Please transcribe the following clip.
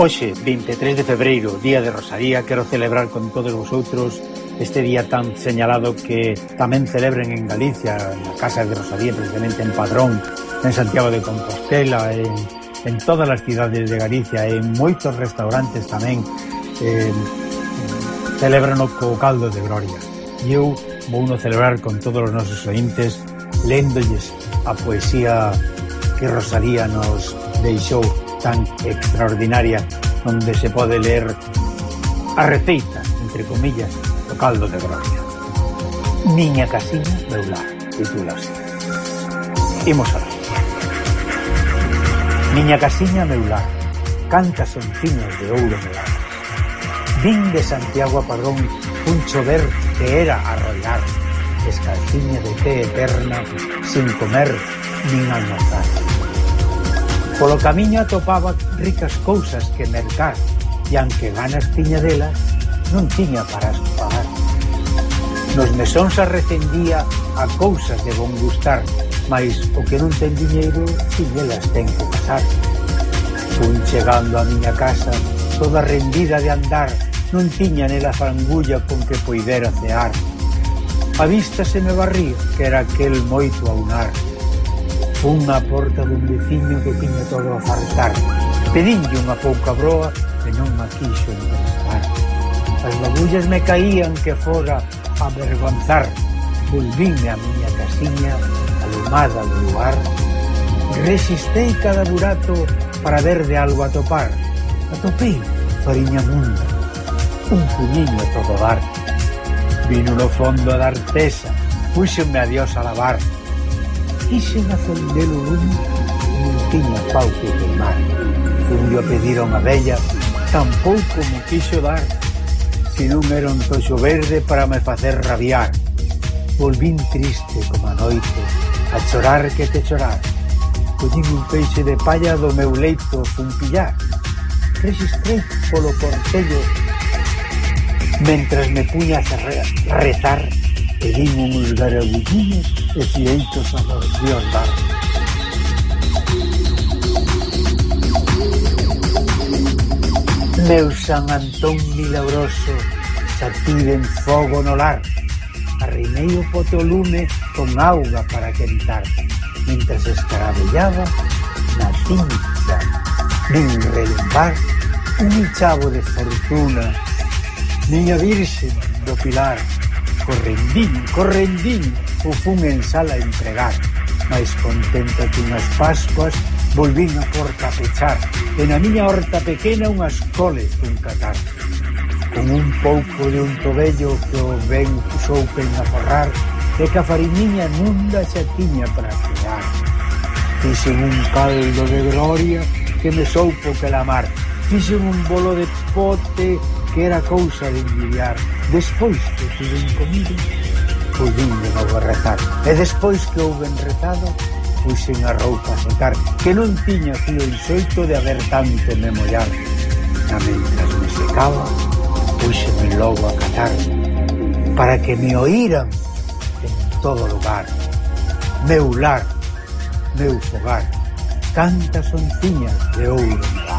Hoxe, 23 de febreiro, Día de Rosaría, quero celebrar con todos vosotros este día tan señalado que tamén celebren en Galicia, na Casa de Rosaría, precisamente en Padrón, en Santiago de Compostela, en, en todas as cidades de Galicia, en moitos restaurantes tamén, eh, celebrano co caldo de gloria. E eu vou no celebrar con todos os nosos ointes, léndolles a poesía que Rosalía nos deixou tan extraordinaria onde se pode ler a receita, entre comillas, do caldo de gracia. Miña casiña meu lar, titulase. Imos alá. Miña casiña meu lar, canta sonciños de ouro meladas. Vin de Santiago a Padrón un chover que era arrollar, escalciña de té eterna, sin comer nin almorzar Polo camiño atopaba ricas cousas que mercar e anque ganas tiña delas, non tiña para as pagar. Nos mesóns arrecendía a cousas de bon gustar, mais o que non ten diñeiro, tiñelas ten que pasar. Fun chegando a miña casa, toda rendida de andar, non tiña nela fangulla con que poidera cear. A vista se me barría que era aquel moito aunar unha porta dun veciño que tiña todo a fartar. Pedinlle unha pouca broa e non ma quixo emprestar. As babullas me caían que fora a vergonzar. Volvíme a miña casiña, alumada do lugar. Resistei cada burato para ver de algo atopar. Atopei fariña munda, un puñiño a todo dar. Vino no fondo da artesa, púxenme a dios a lavar fixen acendelo lume non tiña pau que queimar. Fui a pedir a unha vella, tampouco me quixo dar, senón era un toxo verde para me facer rabiar. Volvín triste como a noite, a chorar que te chorar. Collín un peixe de palla do meu leito fun pillar. Registrei polo portello mentras me puña a rezar e vin uns garabulliños e fieitos a de andar. Meu San Antón milagroso, xa tiven fogo no lar. Arrimei o potolume lume con auga para quentar, mentras escarabellaba na tinta. nin relembar un chavo de fortuna, niña virxe do Pilar, correndín, correndín, o fun en sala empregar. Mais contenta que unhas pascuas volvín a porta a pechar e na miña horta pequena unhas coles dun catar. Con un pouco de un tobello que o ben soupen a forrar e que a fariñiña nunda xa tiña para crear. Fixen un caldo de gloria que me soupo que la mar fixen un bolo de pote que era cousa de envidiar. Despois que tiven comido, pudinme ao rezar. E despois que houben rezado, puxen a roupa a secar, que non tiña fío xoito de haber tanto me mollar. Na mentras me secaba, puxeme logo a catar, para que me oíran en todo lugar. Meu lar, meu fogar, cantas onciñas de ouro